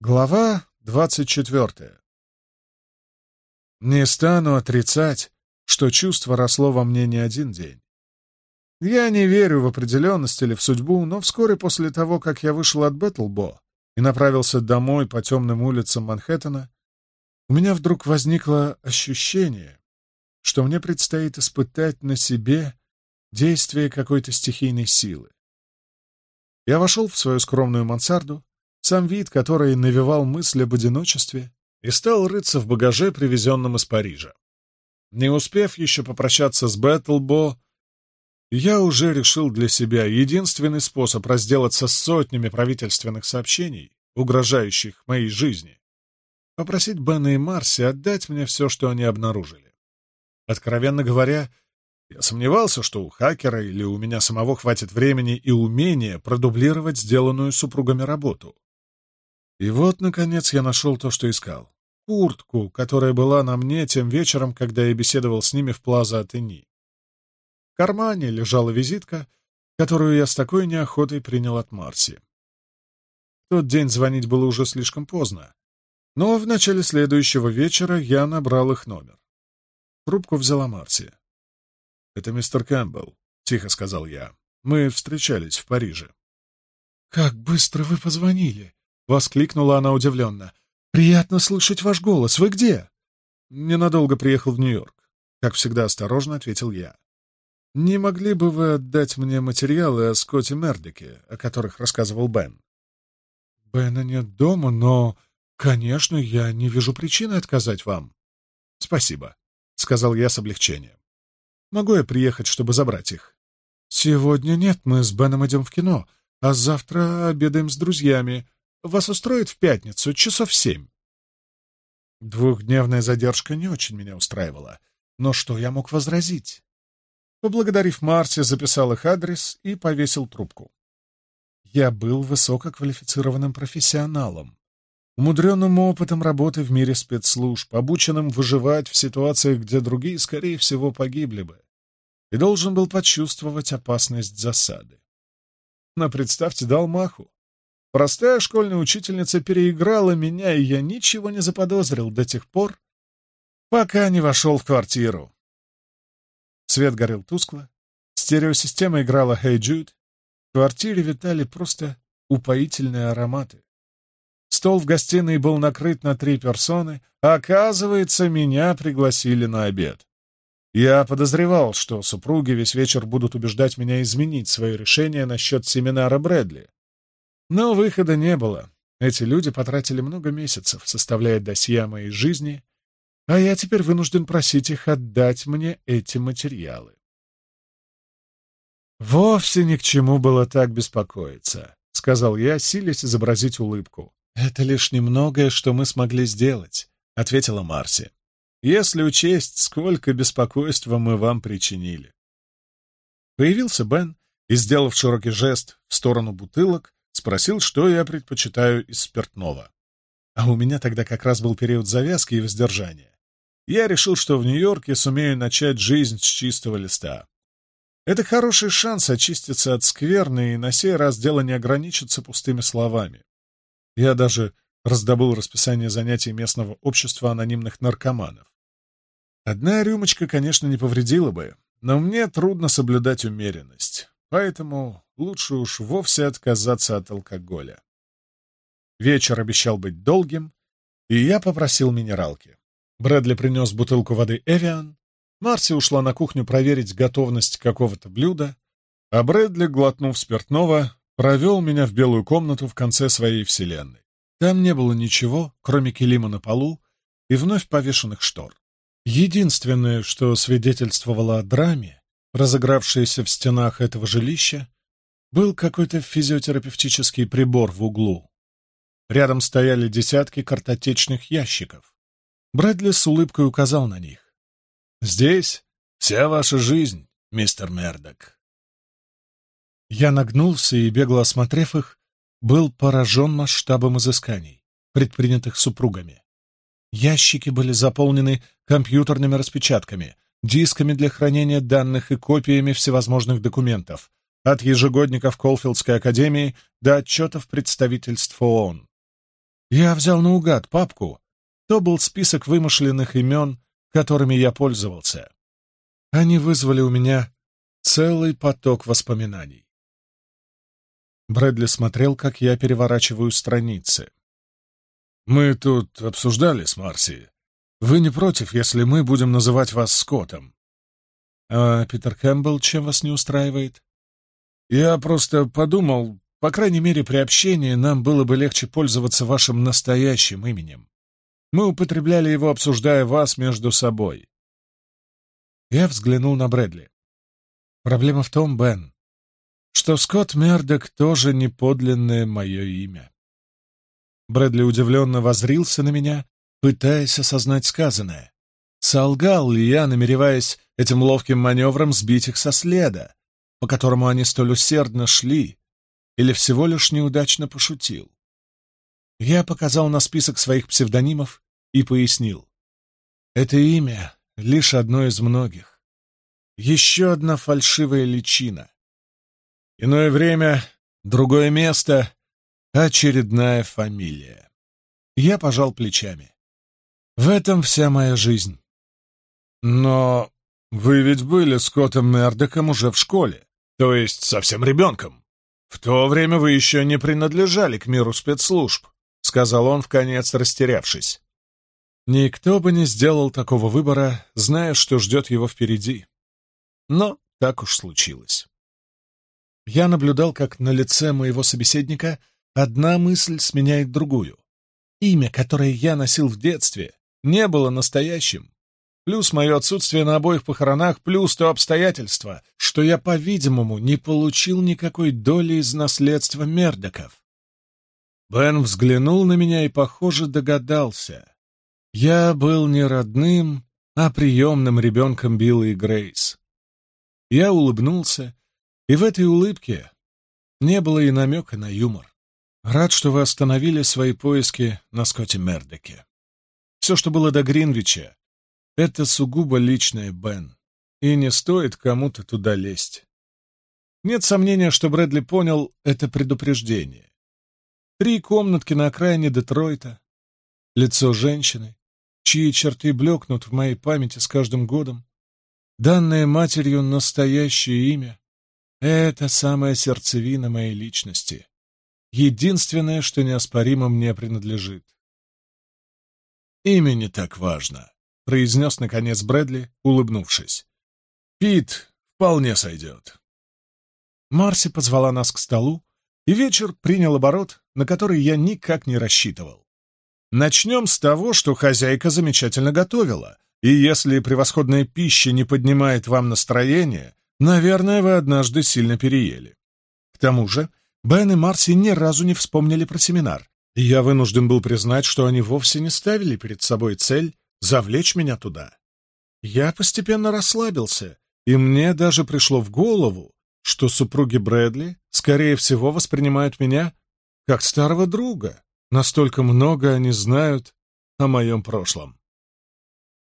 Глава 24. Не стану отрицать, что чувство росло во мне не один день. Я не верю в определенность или в судьбу, но вскоре после того, как я вышел от Бэтлбо и направился домой по темным улицам Манхэттена, у меня вдруг возникло ощущение, что мне предстоит испытать на себе действие какой-то стихийной силы. Я вошел в свою скромную мансарду, сам вид, который навевал мысль об одиночестве, и стал рыться в багаже, привезенном из Парижа. Не успев еще попрощаться с Бэтлбо, я уже решил для себя единственный способ разделаться с сотнями правительственных сообщений, угрожающих моей жизни. Попросить Бена и Марси отдать мне все, что они обнаружили. Откровенно говоря, я сомневался, что у хакера или у меня самого хватит времени и умения продублировать сделанную супругами работу. И вот, наконец, я нашел то, что искал. Куртку, которая была на мне тем вечером, когда я беседовал с ними в Плаза Атени. В кармане лежала визитка, которую я с такой неохотой принял от Марси. В тот день звонить было уже слишком поздно, но в начале следующего вечера я набрал их номер. Трубку взяла Марси. «Это мистер Кэмпбелл», — тихо сказал я. «Мы встречались в Париже». «Как быстро вы позвонили!» — воскликнула она удивленно. «Приятно слышать ваш голос. Вы где?» «Ненадолго приехал в Нью-Йорк», — как всегда осторожно ответил я. «Не могли бы вы отдать мне материалы о Скотте Мердике, о которых рассказывал Бен?» «Бена нет дома, но, конечно, я не вижу причины отказать вам». «Спасибо», — сказал я с облегчением. «Могу я приехать, чтобы забрать их?» «Сегодня нет, мы с Беном идем в кино, а завтра обедаем с друзьями», вас устроит в пятницу, часов семь». Двухдневная задержка не очень меня устраивала, но что я мог возразить? Поблагодарив Марси, записал их адрес и повесил трубку. Я был высококвалифицированным профессионалом, умудренным опытом работы в мире спецслужб, обученным выживать в ситуациях, где другие, скорее всего, погибли бы, и должен был почувствовать опасность засады. Но представьте, дал маху. Простая школьная учительница переиграла меня, и я ничего не заподозрил до тех пор, пока не вошел в квартиру. Свет горел тускло, стереосистема играла «Hey Jude», в квартире витали просто упоительные ароматы. Стол в гостиной был накрыт на три персоны, а оказывается, меня пригласили на обед. Я подозревал, что супруги весь вечер будут убеждать меня изменить свое решение насчет семинара Брэдли, но выхода не было. Эти люди потратили много месяцев, составляя досье моей жизни, а я теперь вынужден просить их отдать мне эти материалы. «Вовсе ни к чему было так беспокоиться», — сказал я, силясь изобразить улыбку. «Это лишь немногое, что мы смогли сделать», — ответила Марси. «Если учесть, сколько беспокойства мы вам причинили». Появился Бен и, сделав широкий жест в сторону бутылок, спросил, что я предпочитаю из спиртного. А у меня тогда как раз был период завязки и воздержания. Я решил, что в Нью-Йорке сумею начать жизнь с чистого листа. Это хороший шанс очиститься от скверны, и на сей раз дело не ограничится пустыми словами. Я даже раздобыл расписание занятий местного общества анонимных наркоманов. Одна рюмочка, конечно, не повредила бы, но мне трудно соблюдать умеренность. Поэтому лучше уж вовсе отказаться от алкоголя. Вечер обещал быть долгим, и я попросил минералки. Брэдли принес бутылку воды «Эвиан», Марси ушла на кухню проверить готовность какого-то блюда, а Брэдли, глотнув спиртного, провел меня в белую комнату в конце своей вселенной. Там не было ничего, кроме килима на полу и вновь повешенных штор. Единственное, что свидетельствовало о драме, разыгравшийся в стенах этого жилища, был какой-то физиотерапевтический прибор в углу. Рядом стояли десятки картотечных ящиков. Брэдли с улыбкой указал на них. «Здесь вся ваша жизнь, мистер Мердок». Я нагнулся и, бегло осмотрев их, был поражен масштабом изысканий, предпринятых супругами. Ящики были заполнены компьютерными распечатками — дисками для хранения данных и копиями всевозможных документов, от ежегодников Колфилдской академии до отчетов представительств ООН. Я взял наугад папку. То был список вымышленных имен, которыми я пользовался. Они вызвали у меня целый поток воспоминаний. Брэдли смотрел, как я переворачиваю страницы. «Мы тут обсуждали с Марси вы не против, если мы будем называть вас Скоттом? А Питер Кэмпбелл чем вас не устраивает? Я просто подумал, по крайней мере, при общении нам было бы легче пользоваться вашим настоящим именем. Мы употребляли его, обсуждая вас между собой. Я взглянул на Брэдли. Проблема в том, Бен, что Скотт Мердок тоже не подлинное мое имя. Брэдли удивленно возрился на меня, пытаясь осознать сказанное. Солгал ли я, намереваясь этим ловким маневром сбить их со следа, по которому они столь усердно шли, или всего лишь неудачно пошутил? Я показал на список своих псевдонимов и пояснил. Это имя лишь одно из многих. Еще одна фальшивая личина. Иное время, другое место, очередная фамилия. Я пожал плечами. В этом вся моя жизнь. Но вы ведь были с Котом Мердоком уже в школе, то есть совсем ребенком. В то время вы еще не принадлежали к миру спецслужб, сказал он, вконец растерявшись. Никто бы не сделал такого выбора, зная, что ждет его впереди. Но так уж случилось. Я наблюдал, как на лице моего собеседника одна мысль сменяет другую. Имя, которое я носил в детстве, не было настоящим. Плюс мое отсутствие на обоих похоронах, плюс то обстоятельство, что я, по-видимому, не получил никакой доли из наследства Мердоков. Бен взглянул на меня и, похоже, догадался. Я был не родным, а приемным ребенком Билла и Грейс. Я улыбнулся, и в этой улыбке не было и намека на юмор. Рад, что вы остановили свои поиски на Скотте Мердоке. Все, что было до Гринвича, это сугубо личное, Бен, и не стоит кому-то туда лезть. Нет сомнения, что Брэдли понял это предупреждение. Три комнатки на окраине Детройта, лицо женщины, чьи черты блекнут в моей памяти с каждым годом, данное матерью настоящее имя — это самая сердцевина моей личности, единственное, что неоспоримо мне принадлежит. Имя не так важно», — произнес, наконец, Брэдли, улыбнувшись. «Пит вполне сойдет». Марси позвала нас к столу, и вечер принял оборот, на который я никак не рассчитывал. Начнем с того, что хозяйка замечательно готовила, и если превосходная пища не поднимает вам настроение, наверное, вы однажды сильно переели. К тому же Бен и Марси ни разу не вспомнили про семинар, я вынужден был признать, что они вовсе не ставили перед собой цель завлечь меня туда. Я постепенно расслабился, и мне даже пришло в голову, что супруги Брэдли, скорее всего, воспринимают меня как старого друга. Настолько много они знают о моем прошлом.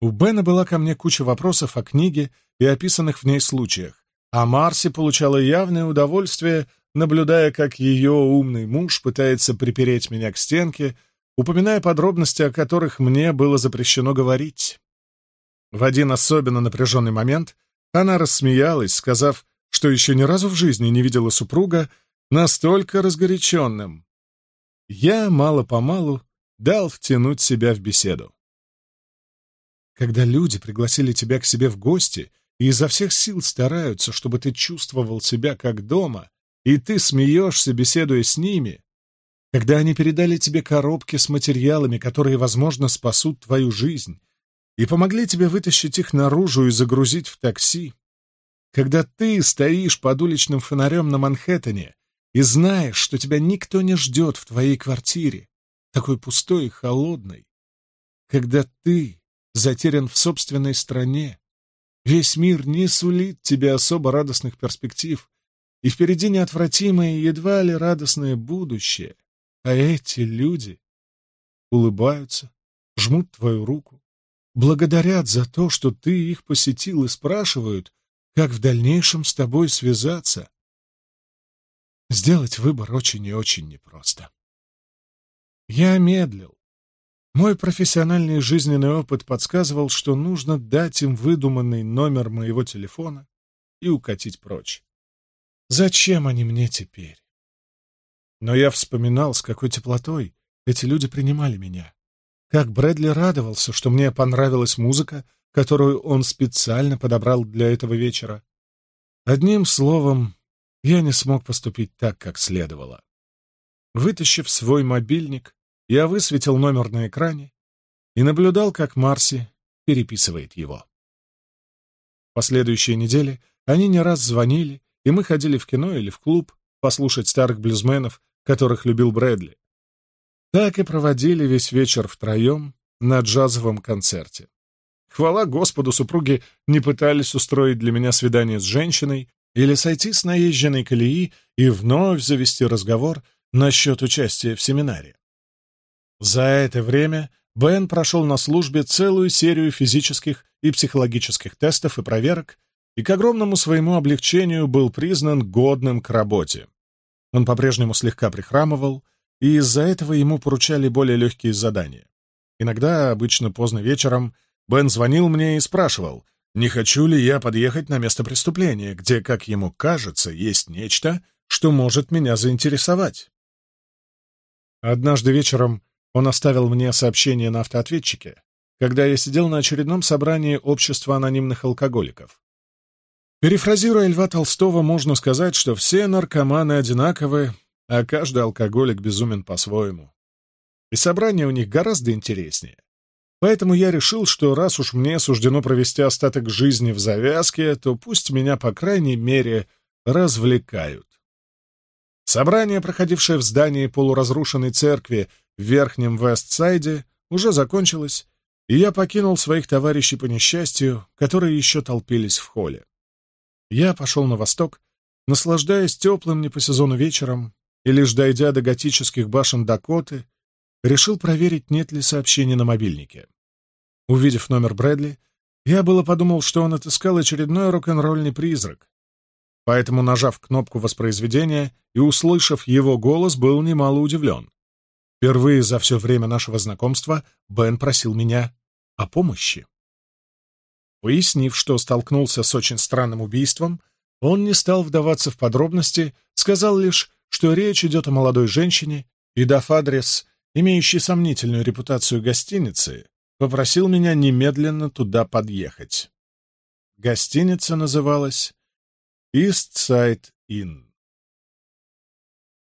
У Бена была ко мне куча вопросов о книге и описанных в ней случаях, а Марси получала явное удовольствие наблюдая, как ее умный муж пытается припереть меня к стенке, упоминая подробности, о которых мне было запрещено говорить. В один особенно напряженный момент она рассмеялась, сказав, что еще ни разу в жизни не видела супруга настолько разгоряченным. Я мало-помалу дал втянуть себя в беседу. Когда люди пригласили тебя к себе в гости и изо всех сил стараются, чтобы ты чувствовал себя как дома, и ты смеешься, беседуя с ними, когда они передали тебе коробки с материалами, которые, возможно, спасут твою жизнь, и помогли тебе вытащить их наружу и загрузить в такси, когда ты стоишь под уличным фонарем на Манхэттене и знаешь, что тебя никто не ждет в твоей квартире, такой пустой и холодной, когда ты затерян в собственной стране, весь мир не сулит тебе особо радостных перспектив, и впереди неотвратимое, едва ли радостное будущее. А эти люди улыбаются, жмут твою руку, благодарят за то, что ты их посетил, и спрашивают, как в дальнейшем с тобой связаться. Сделать выбор очень и очень непросто. Я медлил. Мой профессиональный жизненный опыт подсказывал, что нужно дать им выдуманный номер моего телефона и укатить прочь. Зачем они мне теперь? Но я вспоминал, с какой теплотой эти люди принимали меня. Как Брэдли радовался, что мне понравилась музыка, которую он специально подобрал для этого вечера. Одним словом, я не смог поступить так, как следовало. Вытащив свой мобильник, я высветил номер на экране и наблюдал, как Марси переписывает его. В последующие недели они не раз звонили и мы ходили в кино или в клуб послушать старых блюзменов, которых любил Брэдли. Так и проводили весь вечер втроем на джазовом концерте. Хвала Господу, супруги не пытались устроить для меня свидание с женщиной или сойти с наезженной колеи и вновь завести разговор насчет участия в семинаре. За это время Бен прошел на службе целую серию физических и психологических тестов и проверок, и, к огромному своему облегчению, был признан годным к работе. Он по-прежнему слегка прихрамывал, и из-за этого ему поручали более легкие задания. Иногда, обычно поздно вечером, Бен звонил мне и спрашивал, не хочу ли я подъехать на место преступления, где, как ему кажется, есть нечто, что может меня заинтересовать. Однажды вечером он оставил мне сообщение на автоответчике, когда я сидел на очередном собрании общества анонимных алкоголиков. Перефразируя Льва Толстого, можно сказать, что все наркоманы одинаковы, а каждый алкоголик безумен по-своему. И собрание у них гораздо интереснее. Поэтому я решил, что раз уж мне суждено провести остаток жизни в завязке, то пусть меня, по крайней мере, развлекают. Собрание, проходившее в здании полуразрушенной церкви в Верхнем Вестсайде, уже закончилось, и я покинул своих товарищей по несчастью, которые еще толпились в холле. Я пошел на восток, наслаждаясь теплым не по сезону вечером, и лишь дойдя до готических башен Дакоты, решил проверить, нет ли сообщений на мобильнике. Увидев номер Брэдли, я было подумал, что он отыскал очередной рок-н-ролльный призрак. Поэтому, нажав кнопку воспроизведения и услышав его голос, был немало удивлен. Впервые за все время нашего знакомства Бен просил меня о помощи. Пояснив, что столкнулся с очень странным убийством, он не стал вдаваться в подробности, сказал лишь, что речь идет о молодой женщине, и, дав адрес, имеющий сомнительную репутацию гостиницы, попросил меня немедленно туда подъехать. Гостиница называлась «Истсайд Инн».